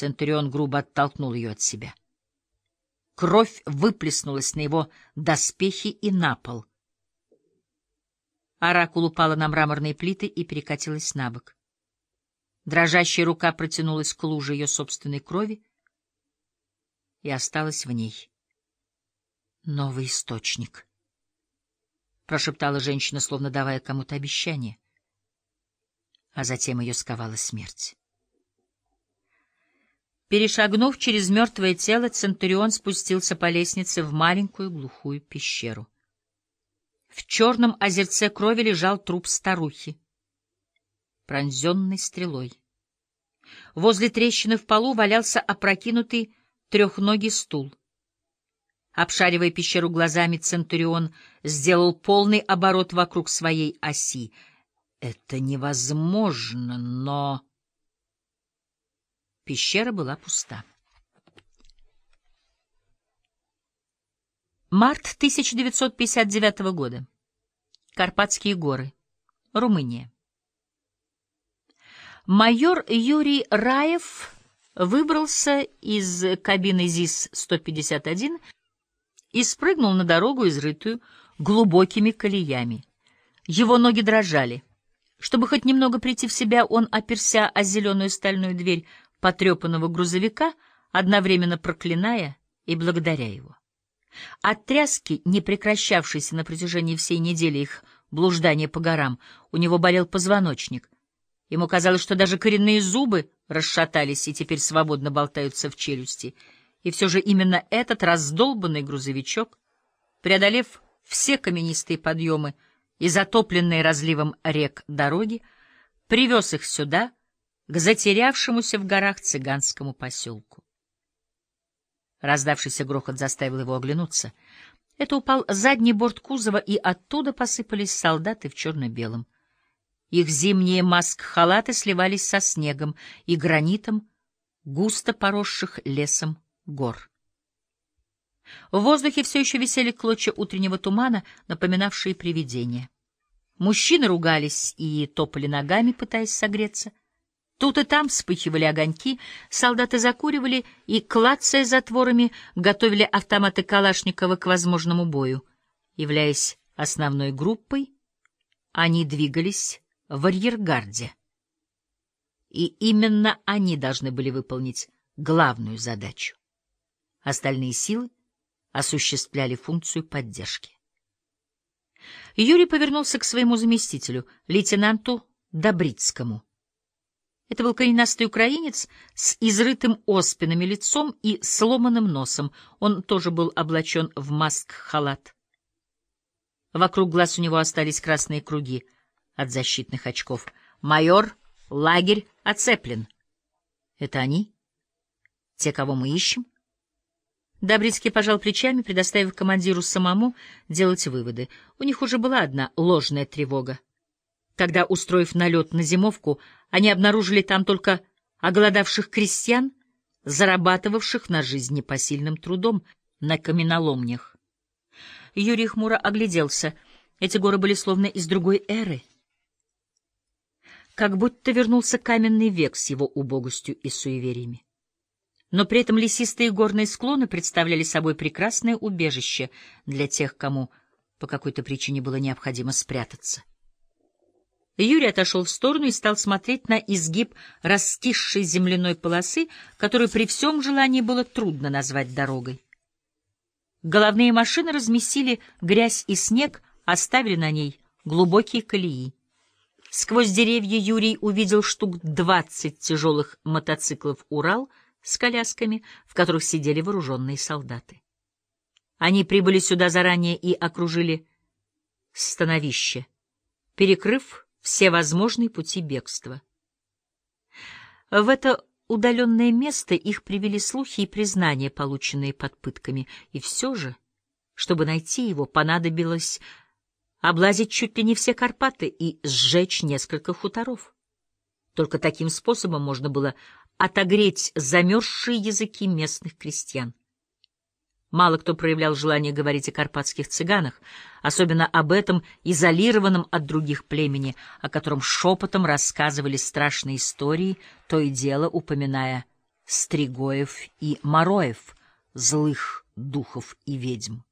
Центурион грубо оттолкнул ее от себя. Кровь выплеснулась на его доспехи и на пол. Оракул упала на мраморные плиты и перекатилась на бок. Дрожащая рука протянулась к луже ее собственной крови и осталась в ней. Новый источник. Прошептала женщина, словно давая кому-то обещание. А затем ее сковала смерть. Перешагнув через мертвое тело, Центурион спустился по лестнице в маленькую глухую пещеру. В черном озерце крови лежал труп старухи, пронзенный стрелой. Возле трещины в полу валялся опрокинутый трехногий стул. Обшаривая пещеру глазами, Центурион сделал полный оборот вокруг своей оси. Это невозможно, но... Пещера была пуста. Март 1959 года. Карпатские горы. Румыния. Майор Юрий Раев выбрался из кабины ЗИС-151 и спрыгнул на дорогу, изрытую глубокими колеями. Его ноги дрожали. Чтобы хоть немного прийти в себя, он оперся о зеленую стальную дверь потрепанного грузовика, одновременно проклиная и благодаря его. От тряски, не прекращавшейся на протяжении всей недели их блуждания по горам, у него болел позвоночник. Ему казалось, что даже коренные зубы расшатались и теперь свободно болтаются в челюсти. И все же именно этот раздолбанный грузовичок, преодолев все каменистые подъемы и затопленные разливом рек дороги, привез их сюда — к затерявшемуся в горах цыганскому поселку. Раздавшийся грохот заставил его оглянуться. Это упал задний борт кузова, и оттуда посыпались солдаты в черно-белом. Их зимние маск-халаты сливались со снегом и гранитом, густо поросших лесом гор. В воздухе все еще висели клочья утреннего тумана, напоминавшие привидения. Мужчины ругались и топали ногами, пытаясь согреться. Тут и там вспыхивали огоньки, солдаты закуривали и, клацая затворами, готовили автоматы Калашникова к возможному бою. Являясь основной группой, они двигались в арьергарде. И именно они должны были выполнить главную задачу. Остальные силы осуществляли функцию поддержки. Юрий повернулся к своему заместителю, лейтенанту Добрицкому. Это был коренастый украинец с изрытым оспинами лицом и сломанным носом. Он тоже был облачен в маск-халат. Вокруг глаз у него остались красные круги от защитных очков. «Майор, лагерь оцеплен». «Это они? Те, кого мы ищем?» Добрицкий пожал плечами, предоставив командиру самому делать выводы. У них уже была одна ложная тревога. Когда, устроив налет на зимовку, они обнаружили там только оголодавших крестьян, зарабатывавших на жизнь непосильным трудом на каменоломнях. Юрий хмуро огляделся. Эти горы были словно из другой эры. Как будто вернулся каменный век с его убогостью и суевериями. Но при этом лесистые горные склоны представляли собой прекрасное убежище для тех, кому по какой-то причине было необходимо спрятаться. Юрий отошел в сторону и стал смотреть на изгиб раскисшей земляной полосы, которую при всем желании было трудно назвать дорогой. Головные машины разместили грязь и снег, оставили на ней глубокие колеи. Сквозь деревья Юрий увидел штук двадцать тяжелых мотоциклов «Урал» с колясками, в которых сидели вооруженные солдаты. Они прибыли сюда заранее и окружили становище, перекрыв все возможные пути бегства. В это удаленное место их привели слухи и признания, полученные под пытками, и все же, чтобы найти его, понадобилось облазить чуть ли не все Карпаты и сжечь несколько хуторов. Только таким способом можно было отогреть замерзшие языки местных крестьян. Мало кто проявлял желание говорить о карпатских цыганах, особенно об этом изолированном от других племени, о котором шепотом рассказывали страшные истории, то и дело упоминая Стригоев и Мороев, злых духов и ведьм.